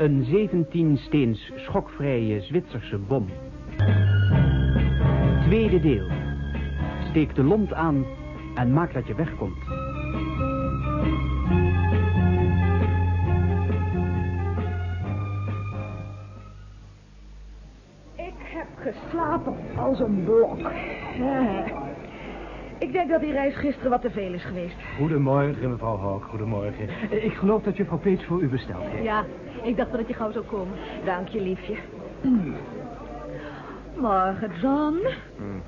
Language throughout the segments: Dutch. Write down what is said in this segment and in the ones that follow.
Een 17-steens schokvrije Zwitserse bom. Tweede deel. Steek de lont aan en maak dat je wegkomt. Ik heb geslapen als een blok. Ik denk dat die reis gisteren wat te veel is geweest. Goedemorgen, mevrouw Hawk. Goedemorgen. Ik geloof dat juffrouw Peets voor u besteld heeft. Ja, ik dacht dat je gauw zou komen. Dank je, liefje. Morgen, John. Hmm.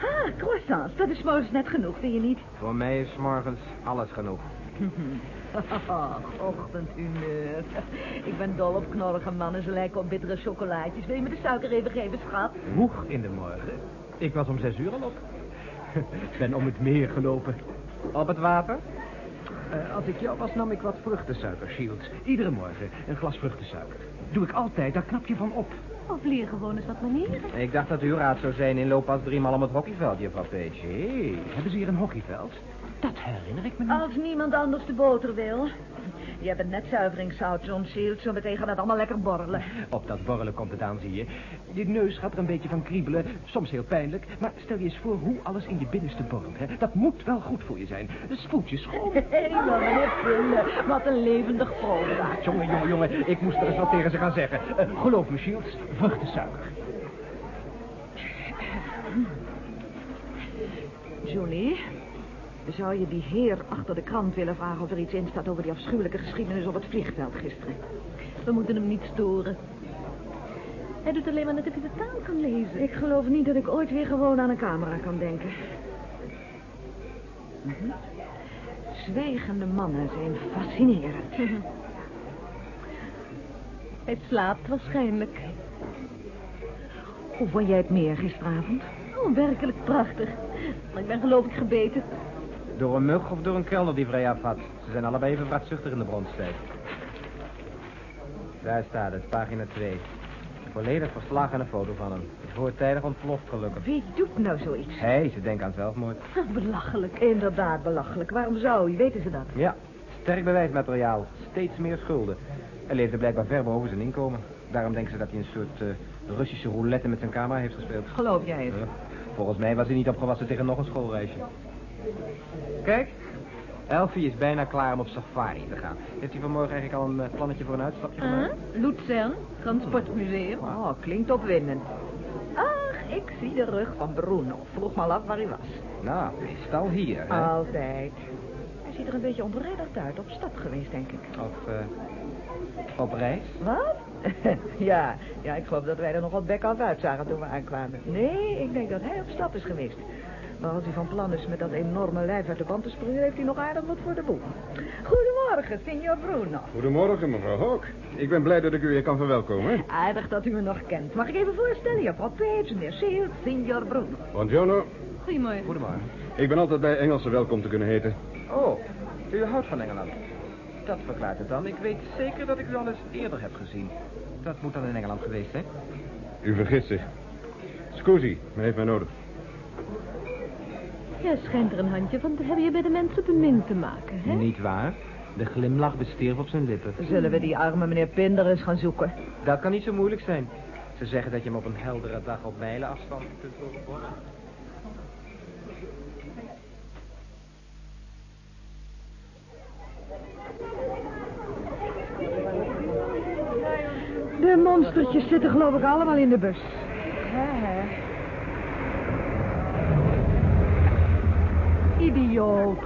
Ah, croissants. Dat is morgens net genoeg, vind je niet? Voor mij is morgens alles genoeg. Ochtendhumeur. Ik ben dol op knorrige mannen. Ze lijken op bittere chocolaatjes. Wil je me de suiker even geven, schat? Vroeg in de morgen. Ik was om zes uur al op. ben om het meer gelopen. Op het water? Eh, als ik jou was, nam ik wat vruchtensuiker, Shields. Iedere morgen een glas vruchtensuiker. Doe ik altijd, daar knap je van op. Of leer gewoon eens wat manieren. Ik dacht dat u raad zou zijn in loop pas driemaal om het hockeyveld, juffrouw. Hé, hebben ze hier een hockeyveld? Dat herinner ik me niet. Als niemand anders de boter wil. Je hebt net zuiveringszout, John Shield. Zo meteen gaat het allemaal lekker borrelen. Op dat borrelen komt het aan, zie je. Je neus gaat er een beetje van kriebelen. Soms heel pijnlijk. Maar stel je eens voor hoe alles in je binnenste borrelt. Hè? Dat moet wel goed voor je zijn. Je schoon. Hé, hey, meneer Pille, wat een levendig voorraad. Jongen, jongen, jongen. Ik moest er eens wat tegen ze gaan zeggen. Uh, geloof me, Shields. Vruchtensuiker. Julie, zou je die heer achter de krant willen vragen of er iets in staat over die afschuwelijke geschiedenis op het vliegveld gisteren? We moeten hem niet storen. Hij doet alleen maar net of hij de taal kan lezen. Ik geloof niet dat ik ooit weer gewoon aan een camera kan denken. Mhm. Zwijgende mannen zijn fascinerend. Hij slaapt waarschijnlijk. Hoe vond jij het meer gisteravond? Oh, werkelijk prachtig. Maar ik ben geloof ik gebeten. Door een mug of door een kelner die vrij afhat. Ze zijn allebei even vrachtzuchtig in de bronstijd. Daar staat het, pagina 2. Volledig verslagen een foto van hem. Is voortijdig ontploft gelukkig. Wie doet nou zoiets? Hij, ze denken aan zelfmoord. Belachelijk. Inderdaad, belachelijk. Waarom zou je? Weten ze dat? Ja, sterk bewijsmateriaal. Steeds meer schulden. Hij leefde blijkbaar ver boven zijn inkomen. Daarom denken ze dat hij een soort uh, Russische roulette met zijn camera heeft gespeeld. Geloof jij het? Ja. Volgens mij was hij niet opgewassen tegen nog een schoolreisje. Kijk, Elfie is bijna klaar om op safari te gaan. Heeft hij vanmorgen eigenlijk al een uh, plannetje voor een uitstapje gemaakt? Uh, Luzern, Transportmuseum. Oh, klinkt opwindend. Ach, ik zie de rug van Bruno. Vroeg maar af waar hij was. Nou, meestal hier, hè? Altijd. Hij ziet er een beetje onbevredigd uit. Op stap geweest, denk ik. Of, uh, op reis? Wat? ja, ja, ik geloof dat wij er nog wat bek af uitzagen toen we aankwamen. Nee, ik denk dat hij op stap is geweest. Maar als hij van plan is met dat enorme lijf uit de band te springen... heeft hij nog aardig wat voor de boeg. Goedemorgen, signor Bruno. Goedemorgen, mevrouw Hawk. Ik ben blij dat ik u weer kan verwelkomen. Aardig dat u me nog kent. Mag ik even voorstellen? Juffrouw Page, meneer Shield, signor Bruno. Buongiorno. Goedemorgen. Goedemorgen. Ik ben altijd bij Engelsen welkom te kunnen heten. Oh, u houdt van Engeland. Dat verklaart het dan. Ik weet zeker dat ik u al eens eerder heb gezien. Dat moet dan in Engeland geweest zijn. U vergist zich. Scusi, men heeft mij nodig. Ja, schijnt er een handje van te hebben je bij de mensen bemind te maken, hè? Niet waar. De glimlach bestierf op zijn lippen. Zullen we die arme meneer Pinder eens gaan zoeken? Dat kan niet zo moeilijk zijn. Ze zeggen dat je hem op een heldere dag op mijlenafstand kunt horen. De monstertjes zitten geloof ik allemaal in de bus. Hè, hè. Idioot.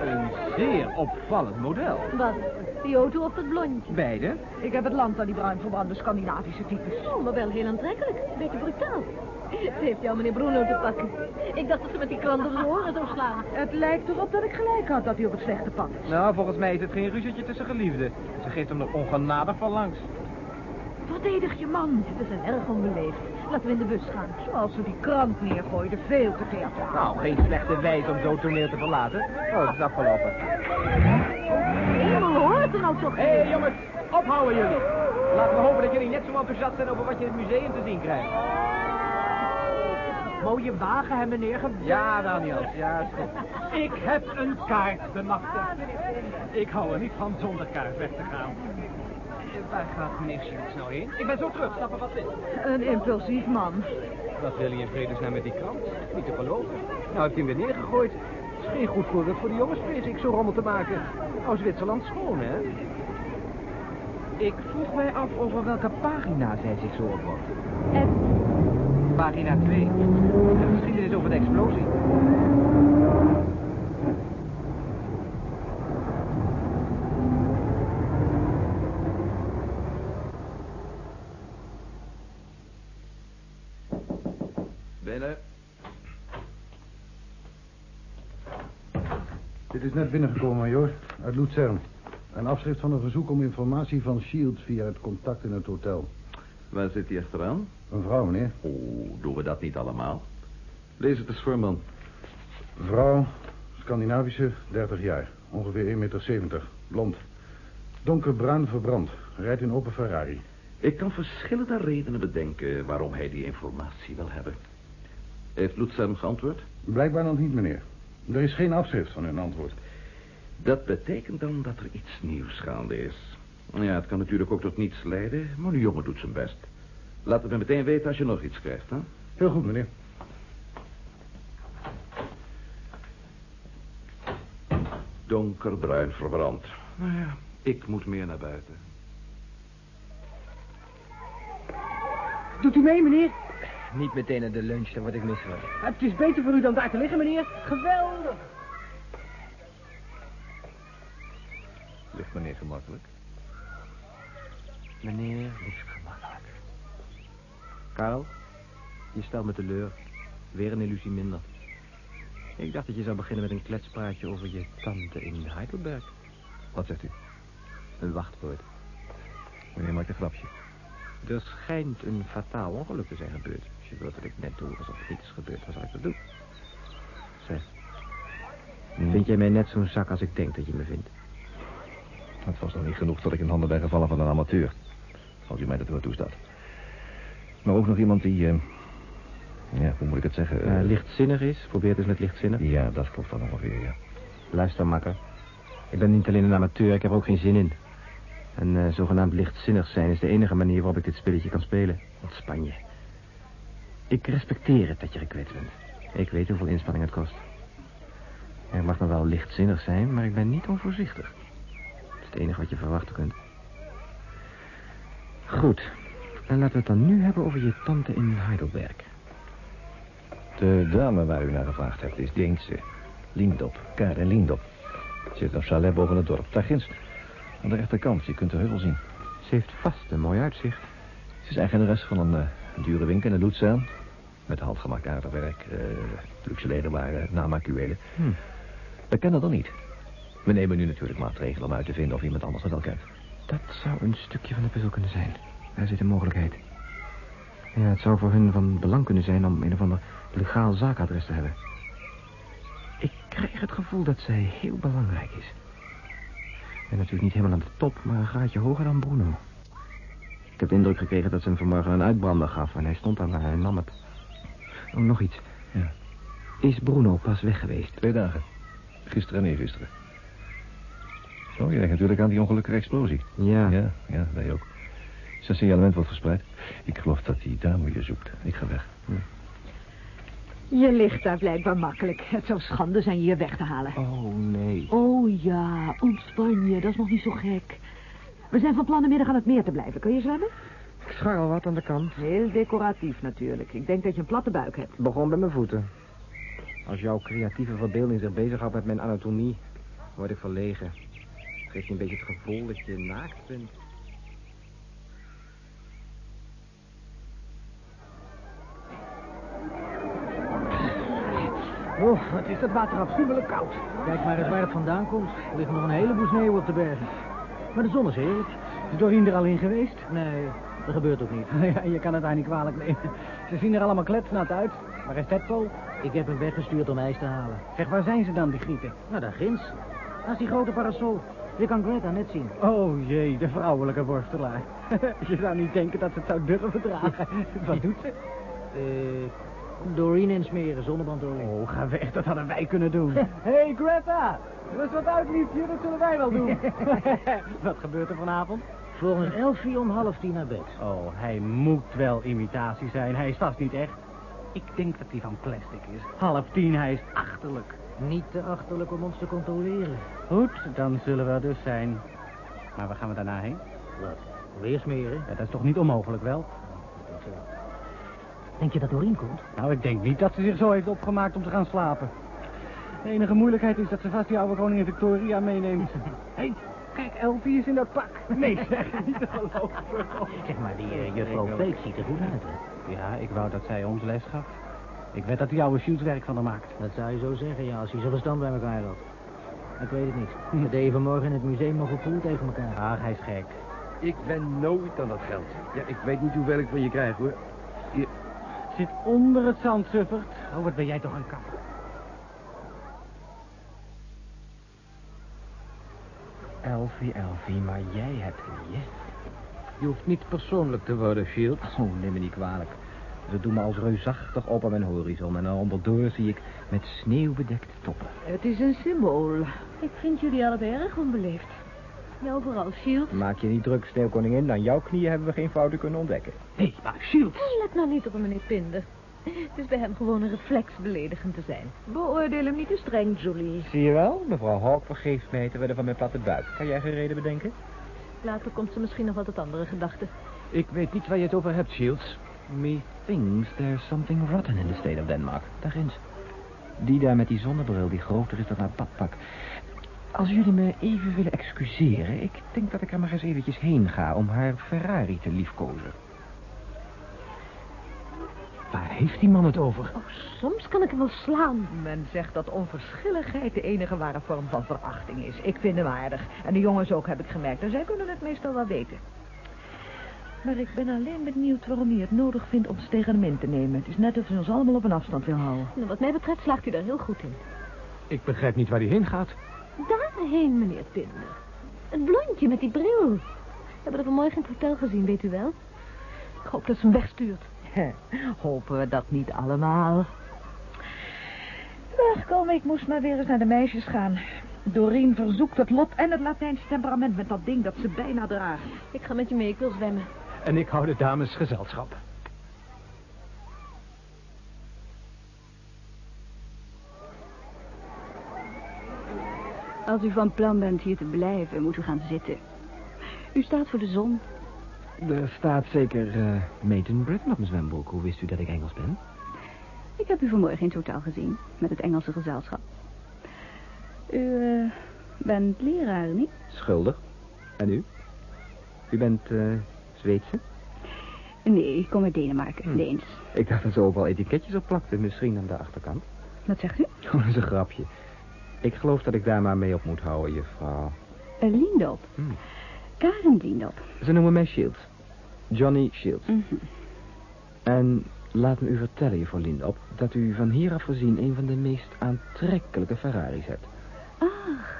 Een zeer opvallend model. Wat? Die auto of dat blondje? Beide? Ik heb het land aan die bruin verbrande Scandinavische types. Oh, maar wel heel aantrekkelijk. Beetje brutaal. Ze heeft jou meneer Bruno te pakken. Ik dacht dat ze met die krant zijn oren zou slaan. Het lijkt erop dat ik gelijk had dat hij op het slechte pad is. Nou, volgens mij is het geen ruzietje tussen geliefden. Ze geeft hem er ongenadig van langs. Verdedig je man. Ze zijn erg onbeleefd. Laten we in de bus gaan. Zoals ze die krant neergooiden, veel te theatraal. Nou, geen slechte wijze om zo toneel te verlaten. Oh, het is afgelopen. Hemel, hoort er nou toch Hé, hey, jongens, ophouden jullie. Laten we hopen dat jullie net zo enthousiast zijn over wat je in het museum te zien krijgt. Mooie wagen, meneer? Geweldig. Ja, Daniels, ja, is goed. Ik heb een kaart bemachtigd. Ik hou er niet van zonder kaart weg te gaan. Eh, Waar gaat meneer Shields nou heen? Ik ben zo terug, stappen wat in. Een impulsief man. Wat wil je in vredesnaam met die krant? Niet te geloven. Nou heeft hij hem weer neergegooid. Het is geen goed voorbeeld voor de jongens, vrees ik, zo rommel te maken. Nou, Zwitserland schoon, hè? Ik vroeg mij af over welke pagina's hij zich zo opwond. En Pagina 2. De geschiedenis over de explosie. Binnen. Dit is net binnengekomen, major. Uit Luzern. Een afschrift van een verzoek om informatie van Shields via het contact in het hotel. Waar zit hij achteraan? Een vrouw, meneer. Oh, doen we dat niet allemaal? Lees het eens voor, man. Vrouw, Scandinavische, 30 jaar. Ongeveer 1,70 meter. Blond. Donkerbruin verbrand. Rijdt in open Ferrari. Ik kan verschillende redenen bedenken waarom hij die informatie wil hebben. Heeft Lutzer geantwoord? Blijkbaar nog niet, meneer. Er is geen afschrift van hun antwoord. Dat betekent dan dat er iets nieuws gaande is. Ja, het kan natuurlijk ook tot niets leiden, maar de jongen doet zijn best. Laat het me meteen weten als je nog iets krijgt, hè? Heel goed, meneer. Donkerbruin verbrand. Nou ja, ik moet meer naar buiten. Doet u mee, meneer? Niet meteen naar de lunch, dan word ik misselijk. Het is beter voor u dan daar te liggen, meneer. Geweldig. Ligt meneer gemakkelijk? Meneer, ligt gemakkelijk. Karel, je stelt me teleur. Weer een illusie minder. Ik dacht dat je zou beginnen met een kletspraatje over je tante in Heidelberg. Wat zegt u? Een wachtwoord. Meneer maakt een grapje. Er schijnt een fataal ongeluk te zijn gebeurd. Je wilt dat ik net doe alsof er iets gebeurd was, zal ik dat doen. Zeg, vind jij mij net zo'n zak als ik denk dat je me vindt? Het was nog niet genoeg dat ik in handen ben gevallen van een amateur. Als u mij dat wel toestaat. Maar ook nog iemand die... eh, ja, hoe moet ik het zeggen? Eh, lichtzinnig is, probeer het eens met lichtzinnig. Ja, dat klopt dan ongeveer, ja. Luister, makker. Ik ben niet alleen een amateur, ik heb er ook geen zin in. En eh, zogenaamd lichtzinnig zijn is de enige manier waarop ik dit spelletje kan spelen. Ontspan je. Ik respecteer het dat je gekwetst bent. Ik weet hoeveel inspanning het kost. Ik mag nog wel lichtzinnig zijn, maar ik ben niet onvoorzichtig. Dat is het enige wat je verwachten kunt. Goed. En laten we het dan nu hebben over je tante in Heidelberg. De dame waar u naar gevraagd hebt is Deense. Lindop, Karen Lindop. Ze heeft een chalet boven het dorp. Daar ginds. Aan de rechterkant, je kunt de heuvel zien. Ze heeft vast een mooi uitzicht. Ze is eigenares van een eh, dure winkel in Luzern. Met handgemaakt aardewerk, eh luxe lederwaren, namaakjuwelen. Hm. We kennen haar niet. We nemen nu natuurlijk maatregelen om uit te vinden of iemand anders het wel kent. Dat zou een stukje van de puzzel kunnen zijn. Daar zit een mogelijkheid. Ja, het zou voor hun van belang kunnen zijn om een of ander legaal zaakadres te hebben. Ik krijg het gevoel dat zij heel belangrijk is. En natuurlijk niet helemaal aan de top, maar een graadje hoger dan Bruno. Ik heb de indruk gekregen dat ze hem vanmorgen een uitbrander gaf en hij stond daar en hij nam het. Oh, nog iets. Ja. Is Bruno pas weg geweest? Twee dagen. Gisteren en eergisteren. Zo, je denkt natuurlijk aan die ongelukkige explosie. Ja. Ja, ja, wij ook. Zijn signalement wordt verspreid. Ik geloof dat die dame je zoekt. Ik ga weg. Je ligt daar blijkbaar makkelijk. Het zou schande zijn je hier weg te halen. Oh, nee. Oh ja, ontspan je. Dat is nog niet zo gek. We zijn van plan de middag aan het meer te blijven. Kun je zwemmen? Ik scharrel wat aan de kant. Heel decoratief natuurlijk. Ik denk dat je een platte buik hebt. Begon bij mijn voeten. Als jouw creatieve verbeelding zich bezighoudt met mijn anatomie, word ik verlegen. Het geeft je een beetje het gevoel dat je naakt bent. Oh, wat is dat water afschuwelijk koud. Kijk maar eens waar het vandaan komt. Er ligt nog een heleboel sneeuw op de bergen. Maar de zon is heerlijk. Is Doreen er al in geweest? Nee, dat gebeurt ook niet. Ja, je kan het haar niet kwalijk nemen. Ze zien er allemaal kletsnat uit. Waar is Tedpo? Ik heb hem weggestuurd om ijs te halen. Zeg, waar zijn ze dan, die grieten? Nou, daar ginds. Is die grote parasol. Je kan Greta net zien. Oh jee, de vrouwelijke worstelaar. je zou niet denken dat ze het zou durven dragen. Wat doet ze? Eh, Doreen insmeren, zonnebrandolie. Oh, ga weg, dat hadden wij kunnen doen. Hé, hey, Greta! Rust wat uit, liefje, dat zullen wij wel doen. wat gebeurt er vanavond? Volgens Elfie om half tien naar bed. Oh, hij moet wel imitatie zijn. Hij is vast niet echt. Ik denk dat hij van plastic is. Half tien, hij is achterlijk. Niet te achterlijk om ons te controleren. Goed, dan zullen we er dus zijn. Maar waar gaan we daarna heen? Wat? Weer smeren? Ja, dat is toch niet onmogelijk, wel? Denk je dat Doreen komt? Nou, ik denk niet dat ze zich zo heeft opgemaakt om te gaan slapen. De enige moeilijkheid is dat ze vast die oude koningin Victoria meeneemt. Hé, hey, kijk, Elfie is in dat pak. Nee, zeg, niet te geloven. Zeg maar, die uh, juffrouw Peek ziet er goed uit, hè? Ja, ik wou dat zij ons les gaf. Ik weet dat die oude Shields werk van haar maakt. Dat zou je zo zeggen, ja, als hij zijn verstand bij elkaar had. Ik weet het niet. We deden vanmorgen in het museum nog gevoeld tegen elkaar. Ach, hij is gek. Ik ben nooit aan dat geld. Ja, ik weet niet hoeveel ik van je krijg, hoor. Hier. Zit onder het zand, suffert. Oh, wat ben jij toch een kap. Elfie, Elfie, maar jij hebt niet, hè? Je hoeft niet persoonlijk te worden, Shield. Oh, neem me niet kwalijk. Ze doen me als reusachtig op aan mijn horizon. En onderdoor zie ik met sneeuw bedekte toppen. Het is een symbool. Ik vind jullie allebei erg onbeleefd. Nou, vooral Shield. Maak je niet druk, sneeuwkoningin. Aan jouw knieën hebben we geen fouten kunnen ontdekken. Hé, hey, maar Shield. Let nou niet op meneer Pinder. Het is bij hem gewoon een reflex beledigend te zijn. Beoordeel hem niet te streng, Julie. Zie je wel? Mevrouw Hawk vergeeft mij te willen van mijn platte buik. Kan jij geen reden bedenken? Later komt ze misschien nog wat tot andere gedachten. Ik weet niet waar je het over hebt, Shields. Methinks there's something rotten in the state of Denmark. Daar ginds. Die daar met die zonnebril die groter is dan haar badpak. Als jullie me even willen excuseren... ik denk dat ik er maar eens eventjes heen ga om haar Ferrari te liefkozen. Waar heeft die man het over? Oh, soms kan ik hem wel slaan. Men zegt dat onverschilligheid de enige ware vorm van verachting is. Ik vind hem aardig. En de jongens ook, heb ik gemerkt. En zij kunnen het meestal wel weten. Maar ik ben alleen benieuwd waarom hij het nodig vindt om ze tegen hem in te nemen. Het is net of hij ons allemaal op een afstand wil houden. Nou, wat mij betreft slaagt u daar heel goed in. Ik begrijp niet waar hij heen gaat. Daarheen, meneer Pinder. Het blondje met die bril. We hebben er vanmorgen in het hotel gezien, weet u wel. Ik hoop dat ze hem wegstuurt. Hopen we dat niet allemaal. Ach, kom, ik moest maar weer eens naar de meisjes gaan. Doreen verzoekt het lot en het Latijnse temperament met dat ding dat ze bijna dragen. Ik ga met je mee, ik wil zwemmen. En ik hou de dames gezelschap. Als u van plan bent hier te blijven, moet u gaan zitten. U staat voor de zon. Er staat zeker uh, Maiden Britain op mijn zwembroek. Hoe wist u dat ik Engels ben? Ik heb u vanmorgen in het hotel gezien, met het Engelse gezelschap. U uh, bent leraar, niet? Schuldig. En u? U bent uh, Zweedse? Nee, ik kom uit Denemarken, Hm. Deens. Ik dacht dat ze overal etiketjes op plakten, misschien aan de achterkant. Wat zegt u? Oh, dat is een grapje. Ik geloof dat ik daar maar mee op moet houden, juffrouw. Lindop. Hm. Karen Lindop. Ze noemen mij Shields. Johnny Shields. Mhm. En laat me u vertellen, juffrouw Lindop, dat u van hier af gezien een van de meest aantrekkelijke Ferraris hebt. Ach,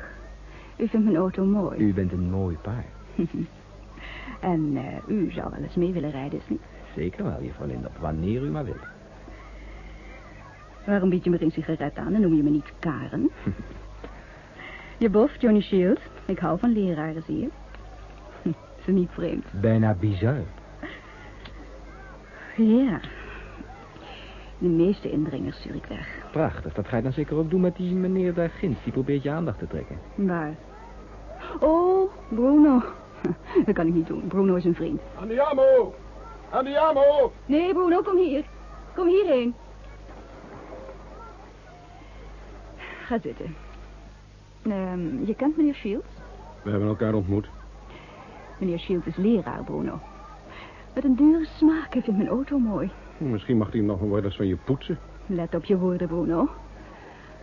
u vindt mijn auto mooi. U bent een mooi paard. en eh, u zou wel eens mee willen rijden, is niet? Zeker wel, juffrouw Lindop, wanneer u maar wilt. Waarom bied je me geen sigaret aan en noem je me niet Karen? je bof, Johnny Shields. Ik hou van leraren, zie je. Is niet vreemd. Bijna bizar. Ja. De meeste indringers stuur ik weg. Prachtig, dat ga je dan zeker ook doen met die meneer daar ginds. Die probeert je aandacht te trekken. Waar? Oh, Bruno. Dat kan ik niet doen. Bruno is een vriend. Andiamo! Andiamo! Nee, Bruno, kom hier. Kom hierheen. Ga zitten. Ehm, je kent meneer Shields? We hebben elkaar ontmoet. Meneer Shields is leraar, Bruno. Met een dure smaak. Hij vindt mijn auto mooi. Misschien mag hij hem nog wel eens van je poetsen. Let op je woorden, Bruno.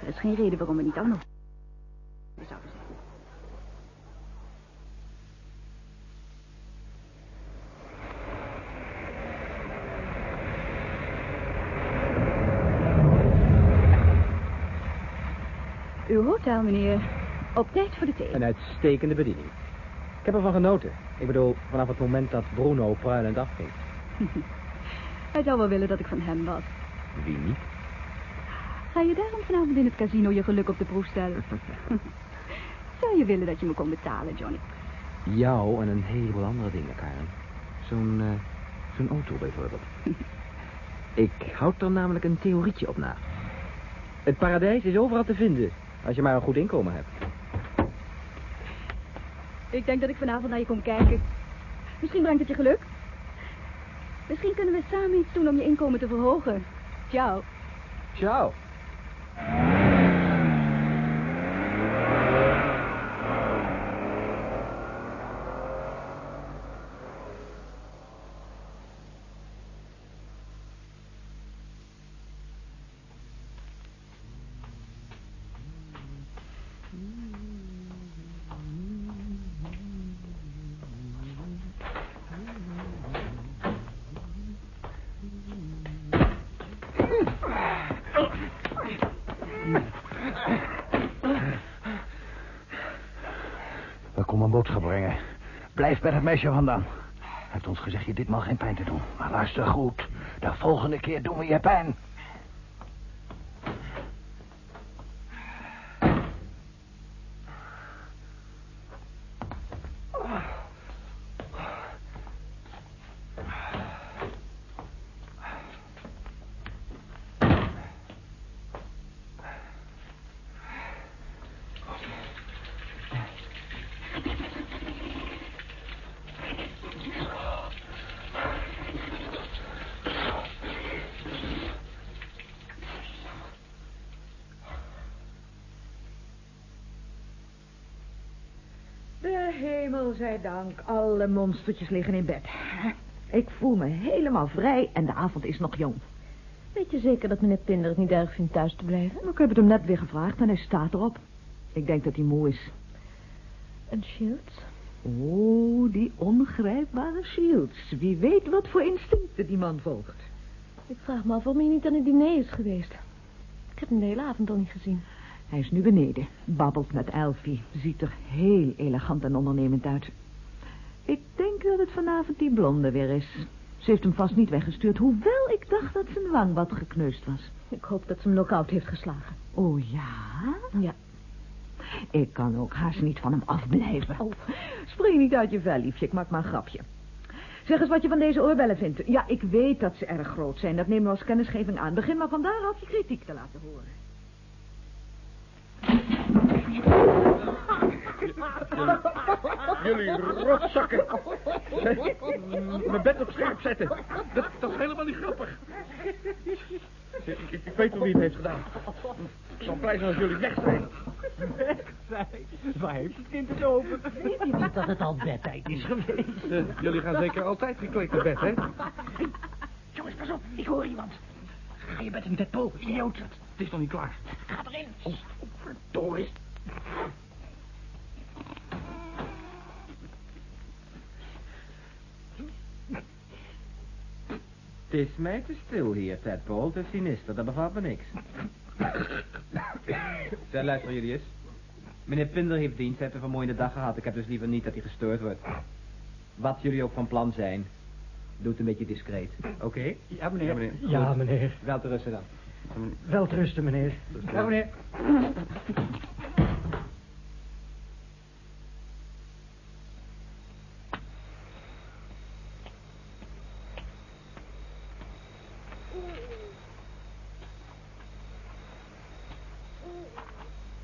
Er is geen reden waarom we niet ook nog... zouden zijn. Uw hotel, meneer. Op tijd voor de thee. Een uitstekende bediening. Ik heb ervan genoten. Ik bedoel, vanaf het moment dat Bruno pruilend afging. Hij zou wel willen dat ik van hem was. Wie niet? Ga je daarom vanavond in het casino je geluk op de proef stellen? Zou je willen dat je me kon betalen, Johnny? Jou en een heleboel andere dingen, Karen. Zo'n eh, zo'n auto bijvoorbeeld. Ik houd er namelijk een theorietje op na. Het paradijs is overal te vinden, als je maar een goed inkomen hebt. Ik denk dat ik vanavond naar je kom kijken. Misschien brengt het je geluk. Misschien kunnen we samen iets doen om je inkomen te verhogen. Ciao. Ciao. We komen een boodschap brengen. Blijf bij het meisje vandaan. Hij heeft ons gezegd je ditmaal geen pijn te doen. Maar luister goed. De volgende keer doen we je pijn. De hemel zij dank, alle monstertjes liggen in bed. Ik voel me helemaal vrij en de avond is nog jong. Weet je zeker dat meneer Pinder het niet erg vindt thuis te blijven? Ik heb het hem net weer gevraagd en hij staat erop. Ik denk dat hij moe is. En Shields? Oh, die ongrijpbare Shields. Wie weet wat voor instincten die man volgt. Ik vraag me af waarom hij niet aan het diner is geweest. Ik heb hem de hele avond al niet gezien. Hij is nu beneden, babbelt met Elfie. Ziet er heel elegant en ondernemend uit. Ik denk dat het vanavond die blonde weer is. Ze heeft hem vast niet weggestuurd, hoewel ik dacht dat zijn wang wat gekneusd was. Ik hoop dat ze hem knock-out heeft geslagen. Oh ja? Ja. Ik kan ook haast niet van hem afblijven. Oh, spring niet uit je vel, liefje. Ik maak maar een grapje. Zeg eens wat je van deze oorbellen vindt. Ja, ik weet dat ze erg groot zijn. Dat nemen we als kennisgeving aan. Begin maar van daaraf je kritiek te laten horen. Jullie rotzakken. Mijn bed op scherp zetten. Dat, dat is helemaal niet grappig. Ik, ik, ik weet wel wie het heeft gedaan. Ik zal blij zijn als jullie weg zijn. Waar heeft het kind het over? Weet je niet dat het al bedtijd is geweest? Eh, jullie gaan zeker altijd gekleed naar bed, hè? Jongens, pas op. Ik hoor iemand. Ga je bed in boven, idioot. Het is nog niet klaar. Ga erin. Oh, verdorie. Het is mij te stil hier, Tadpole. Te sinister, dat bevalt me niks. Zeg, luister jullie eens. Meneer Pinder heeft dienst, hij heeft een vermoeiende dag gehad. Ik heb dus liever niet dat hij gestoord wordt. Wat jullie ook van plan zijn, doe het een beetje discreet. Oké? Ja, meneer. Ja, meneer. Ja, meneer. Wel te rusten dan. Wel te rusten, meneer. Ja, meneer.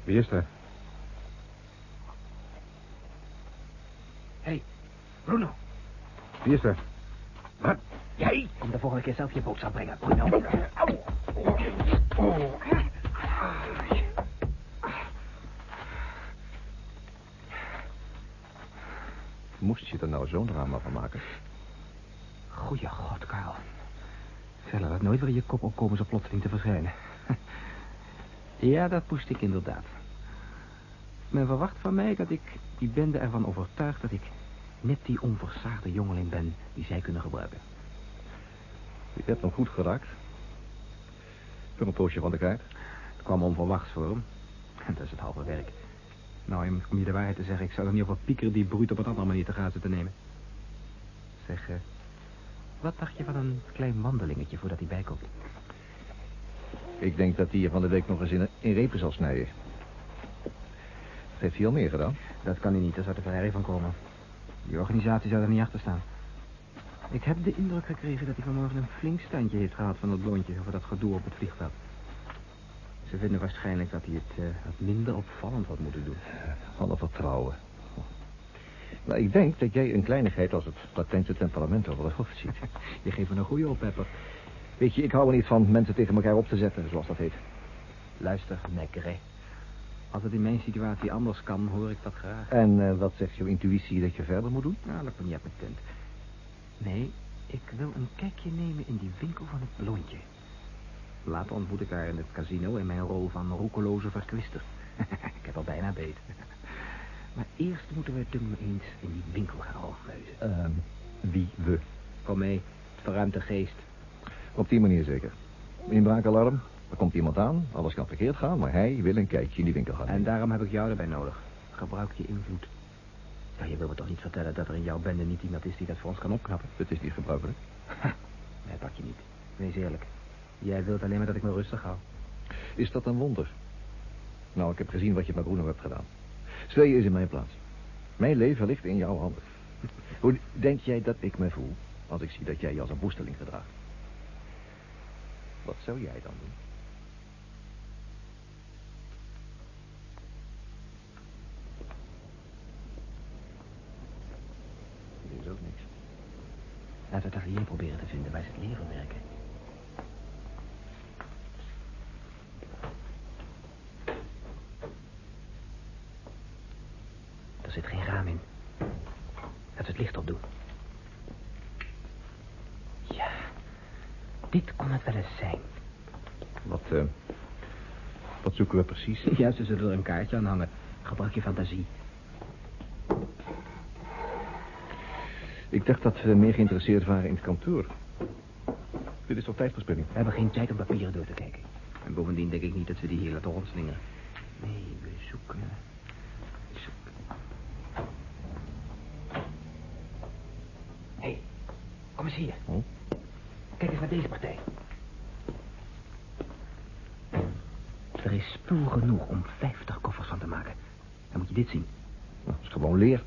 Wie is er? Hé, hey, Bruno. Wie is er? Wat? Jij komt de volgende keer zelf je boodschap brengen, Bruno. Moest je er nou zo'n drama van maken? Goeie god, Karel. Verder had nooit weer je kop opkomen zo plotseling te verschijnen. ja, dat moest ik inderdaad. Men verwacht van mij dat ik die bende ervan overtuig dat ik net die onversaagde jongeling ben die zij kunnen gebruiken. Je hebt hem goed geraakt. Voor een poosje van de kaart. Het kwam onverwachts voor hem. En dat is het halve werk. Nou, om- je de waarheid te zeggen, ik zou er niet over piekeren die broeit op een andere manier te grazen te nemen. Zeg, eh, wat dacht je van een klein wandelingetje voordat hij bijkomt? Ik denk dat hij je van de week nog eens in, in repen zal snijden. Heeft hij al meer gedaan. Dat kan hij niet, daar zou de verrijring van komen. Die organisatie zou er niet achter staan. Ik heb de indruk gekregen dat hij vanmorgen een flink standje heeft gehad van dat blondje over dat gedoe op het vliegveld. Ze vinden waarschijnlijk dat hij het eh, wat minder opvallend had moeten doen. Alle vertrouwen. Maar ik denk dat jij een kleinigheid als het latente temperament wel het hoofd ziet. Je geeft me een goede op, Pepper. Weet je, ik hou er niet van mensen tegen elkaar op te zetten, zoals dat heet. Luister, nekker, Als het in mijn situatie anders kan, hoor ik dat graag. En eh, wat zegt jouw intuïtie dat je verder moet doen? Nou, dat ben uit mijn tent. Nee, ik wil een kijkje nemen in die winkel van het blondje. Later ontmoet ik haar in het casino in mijn rol van roekeloze verkwister. ik heb al bijna beet. maar eerst moeten we toen eens in die winkel gaan rondneuzen. Ehm, wie we? Kom mee, het verruimt de geest. Op die manier zeker. Inbraakalarm, er komt iemand aan, alles kan verkeerd gaan, maar hij wil een kijkje in die winkel gaan. En daarom heb ik jou erbij nodig. Gebruik je invloed. Ja, je wil me toch niet vertellen dat er in jouw bende niet iemand is die dat voor ons kan opknappen? Het is niet gebruikelijk. nee, pak je niet. Wees eerlijk. Jij wilt alleen maar dat ik me rustig hou. Is dat een wonder? Nou, ik heb gezien wat je met Bruno hebt gedaan. Stel je eens in mijn plaats. Mijn leven ligt in jouw handen. Hoe denk jij dat ik me voel als ik zie dat jij je als een woesteling gedraagt? Wat zou jij dan doen? Dit is ook niks. Laten we het atelier proberen te vinden waar ze het leren werken. Er zit geen raam in. Laten we het licht opdoen. Ja, dit kon het wel eens zijn. Wat, eh, wat zoeken we precies? Ja, ze zullen er een kaartje aan hangen. Gebruik je fantasie. Ik dacht dat we meer geïnteresseerd waren in het kantoor. Dit is toch tijdverspilling? We hebben geen tijd om papieren door te kijken. En bovendien denk ik niet dat ze die hier laten rondslingeren. Nee, we zoeken... zoeken... Hé, hey, kom eens hier. Kijk eens naar deze partij. Er is spul genoeg om 50 koffers van te maken. Dan moet je dit zien. Nou, dat is gewoon leer.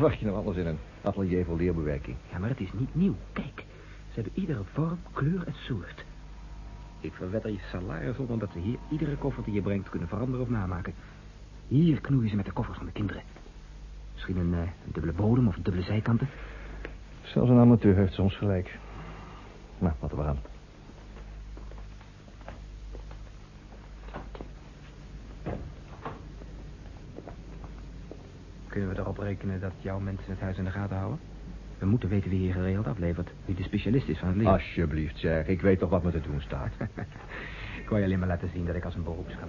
Verwacht je nou anders in een atelier voor leerbewerking. Ja, maar het is niet nieuw. Kijk, ze hebben iedere vorm, kleur en soort. Ik verwetter je salaris op omdat ze hier iedere koffer die je brengt kunnen veranderen of namaken. Hier knoeien ze met de koffers van de kinderen. Misschien een, eh, een dubbele bodem of dubbele zijkanten. Zelfs een amateur heeft soms gelijk. Nou, laten we gaan. Kunnen we erop rekenen dat jouw mensen het huis in de gaten houden? We moeten weten wie hier geregeld aflevert. Wie de specialist is van het leren. Alsjeblieft, zeg. Ik weet toch wat me te doen staat. ik wou je alleen maar laten zien dat ik als een beroeps kan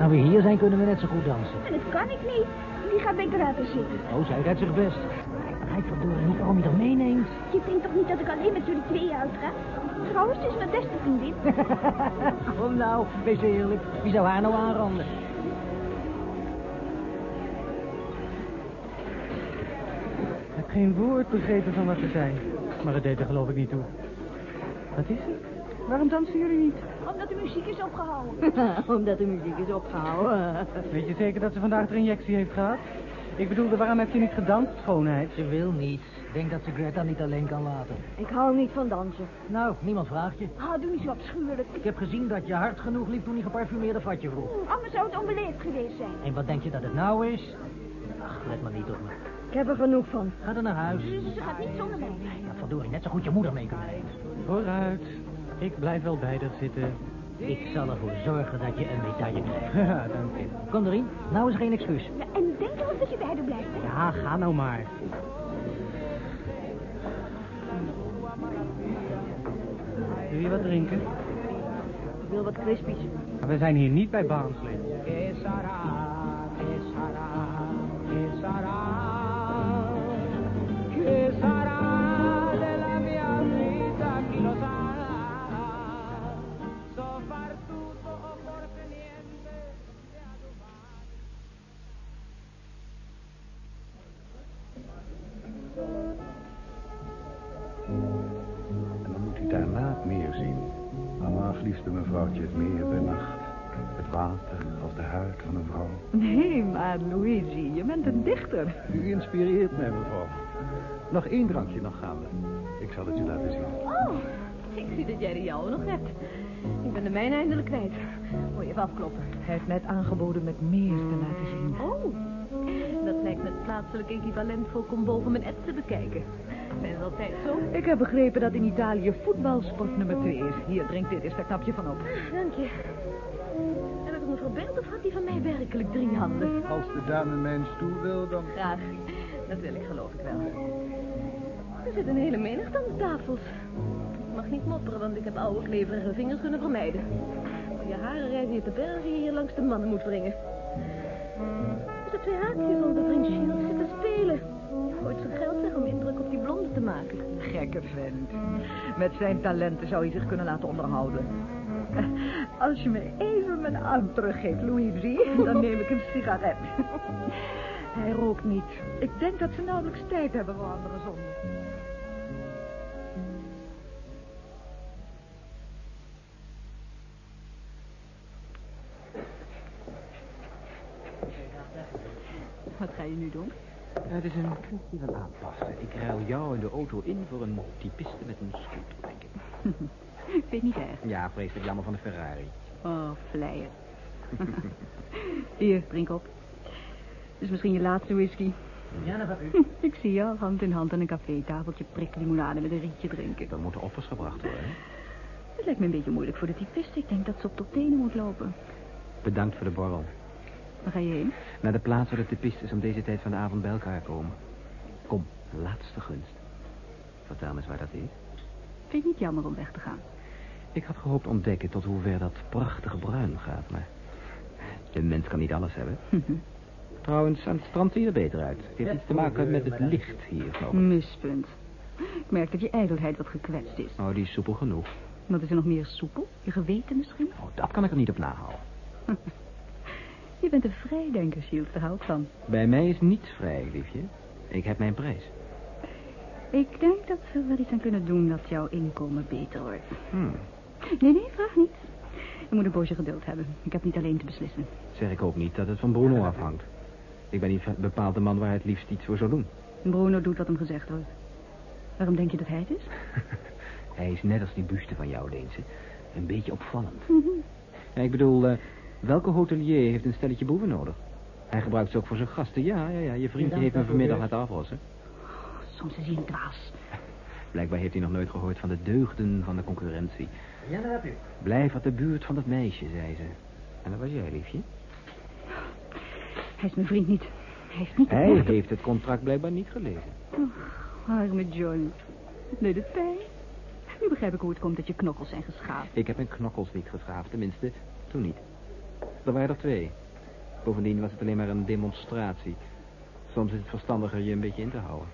nou. We hier zijn kunnen we net zo goed dansen. En dat kan ik niet. Die gaat bij Greta zitten. Oh, zij rijdt zich best. Ik begrijp verdorie niet waarom je er meeneemt. Je denkt toch niet dat ik alleen met jullie tweeën uitga? Trouwens, het is mijn beste vriendin. Kom nou, wees eerlijk. Wie zou haar nou aanranden? Ik heb geen woord begrepen van wat ze zei. Maar het deed er geloof ik niet toe. Wat is er? Waarom dansen jullie niet? Omdat de muziek is opgehouden. Omdat de muziek is opgehouden. Weet je zeker dat ze vandaag de injectie heeft gehad? Ik bedoelde, waarom heb je niet gedanst, schoonheid? Ze wil niet. Denk dat ze Greta niet alleen kan laten. Ik hou niet van dansen. Nou, niemand vraagt je. Ah, doe niet zo afschuwelijk. Ik heb gezien dat je hard genoeg liep toen je geparfumeerde vatje vroeg. Oeh, anders zou het onbeleefd geweest zijn. En wat denk je dat het nou is? Ach, let maar niet op me. Ik heb er genoeg van. Ga dan naar huis. Ze gaat niet zonder mij. Had verdorie net zo goed je moeder mee kunnen nemen. Vooruit. Ik blijf wel bij dat zitten. Ik zal ervoor zorgen dat je een medaille krijgt. Ja, dank je. Kom erin, nou is geen excuus. Ja, en denk erom dat je bij haar blijft. hè? Ja, ga nou maar. Wil je wat drinken? Ik wil wat crispies. Maar we zijn hier niet bij Barnsley. Mevrouwtje, het meer bij nacht. Het water als de huid van een vrouw. Nee, maar Luigi, je bent een dichter. U inspireert mij, mevrouw. Nog één drankje nog gaande. Ik zal het u laten zien. Oh, ik zie dat jij de jouwe nog hebt. Ik ben de mijne eindelijk kwijt. Moet je even afkloppen. Hij heeft net aangeboden met meer te laten zien. Oh, dat lijkt me het plaatselijk equivalent voor kom boven mijn app te bekijken. Ben is altijd zo. Ik heb begrepen dat in Italië voetbalsport nummer twee is. Hier, drink dit eens, daar knap je van op. Dank je. Heb ik me verbeeld of had die van mij werkelijk drie handen? Als de dame mijn stoel wil, dan... Graag. Dat wil ik, geloof ik wel. Er zit een hele menigte aan de tafels. Ik mag niet mopperen, want ik heb oude kleverige vingers kunnen vermijden. Je haren rijden je te bergen die je hier langs de mannen moet wringen. Er zitten twee haakjes onder vriend Shields zitten spelen. Om indruk op die blonde te maken. Gekke vent. Met zijn talenten zou hij zich kunnen laten onderhouden. Als je me even mijn arm teruggeeft, Luigi, dan neem ik een sigaret. Hij rookt niet. Ik denk dat ze nauwelijks tijd hebben voor andere zonden. Wat ga je nu doen? Het is een kwestie van aanpassen. Ik ruil jou in de auto in voor een typiste met een scooter, denk ik. Ik weet niet erg. Ja, vreselijk jammer van de Ferrari. Oh, vleier. Hier, drink op. Dit is misschien je laatste whisky. Ja, dat gaat u. Ik zie al hand in hand aan een cafétafeltje priklimonade met een rietje drinken. Dan moeten offers gebracht worden. hè? Het lijkt me een beetje moeilijk voor de typist. Ik denk dat ze op tot tenen moet lopen. Bedankt voor de borrel. Waar ga je heen? Naar de plaats waar de typistes om deze tijd van de avond bij elkaar komen. Kom, laatste gunst. Vertel me eens waar dat is. Vind je het niet jammer om weg te gaan? Ik had gehoopt ontdekken tot hoever dat prachtige bruin gaat, maar... De mens kan niet alles hebben. Trouwens, aan het strand zie je er beter uit. Het heeft iets te maken met het licht hier, geloof ik. Mispunt. Ik merk dat je ijdelheid wat gekwetst is. Oh, die is soepel genoeg. Wat is er nog meer soepel? Je geweten misschien? Oh, dat kan ik er niet op nahouden. Je bent een vrijdenker, Shields. Daar hou ik van. Bij mij is niets vrij, liefje. Ik heb mijn prijs. Ik denk dat we er wel iets aan kunnen doen dat jouw inkomen beter wordt. Hmm. Nee, nee, vraag niet. Je moet een poosje geduld hebben. Ik heb niet alleen te beslissen. Zeg ik ook niet dat het van Bruno afhangt. Ik ben niet bepaald de man waar hij het liefst iets voor zou doen. Bruno doet wat hem gezegd wordt. Waarom denk je dat hij het is? Hij is net als die buste van jou, Deense. Een beetje opvallend. Ja, ik bedoel, eh, welke hotelier heeft een stelletje boeven nodig? Hij gebruikt ze ook voor zijn gasten. Ja, ja, ja. Je vriendje heeft me vanmiddag laten afrossen. Soms is hij een dwaas. Blijkbaar heeft hij nog nooit gehoord van de deugden van de concurrentie. Ja, dat heb u. Blijf uit de buurt van dat meisje, zei ze. En dat was jij, liefje. Hij is mijn vriend niet. Hij heeft niet... Hij heeft het contract blijkbaar niet gelezen. Arme John. Nee, het pijn. Nu begrijp ik hoe het komt dat je knokkels zijn geschaafd. Ik heb mijn knokkels niet geschaafd, tenminste, toen niet. Er waren er twee. Bovendien was het alleen maar een demonstratie. Soms is het verstandiger je een beetje in te houden.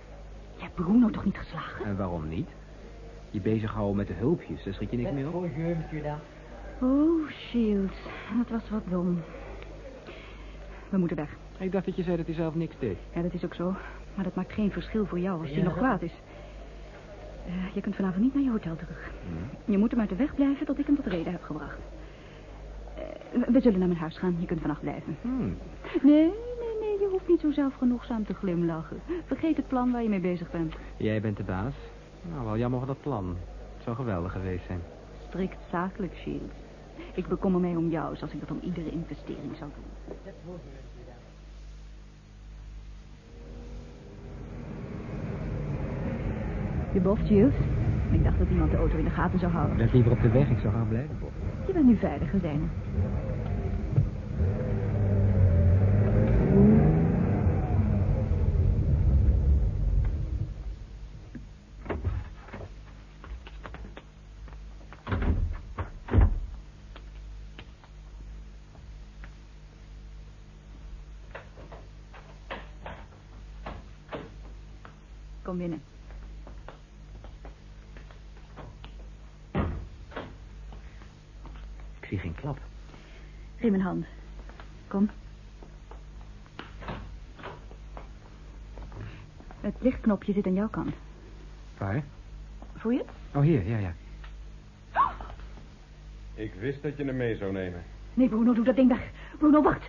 Je hebt Bruno toch niet geslagen? En waarom niet? Je bezighouden met de hulpjes, daar schiet je niks meer op. Bonjour, monsieur dame. Oh, Shields. Dat was wat dom. We moeten weg. Ik dacht dat je zei dat hij zelf niks deed. Ja, dat is ook zo. Maar dat maakt geen verschil voor jou als hij nog kwaad is. Eh, je kunt vanavond niet naar je hotel terug. Je moet hem uit de weg blijven tot ik hem tot reden heb gebracht. Eh, we zullen naar mijn huis gaan. Je kunt vannacht blijven. Hmm. Nee, nee, nee. Je hoeft niet zo zelfgenoegzaam te glimlachen. Vergeet het plan waar je mee bezig bent. Jij bent de baas. Nou, wel jammer van dat plan. Het zou geweldig geweest zijn. Strikt zakelijk, Shields. Ik bekommer mij om jou zoals ik dat om iedere investering zou doen. Je boft, Shields. Ik dacht dat iemand de auto in de gaten zou houden. Blijf liever op de weg, ik zou gaan blijven. Bob. Je bent nu veilig, zijn. Kom binnen. Ik zie geen klap. Geef me een hand. Kom. Het lichtknopje zit aan jouw kant. Waar? Voel je het? Oh, hier, ja, ja. Ik wist dat je hem mee zou nemen. Nee, Bruno, doe dat ding weg. Bruno, wacht.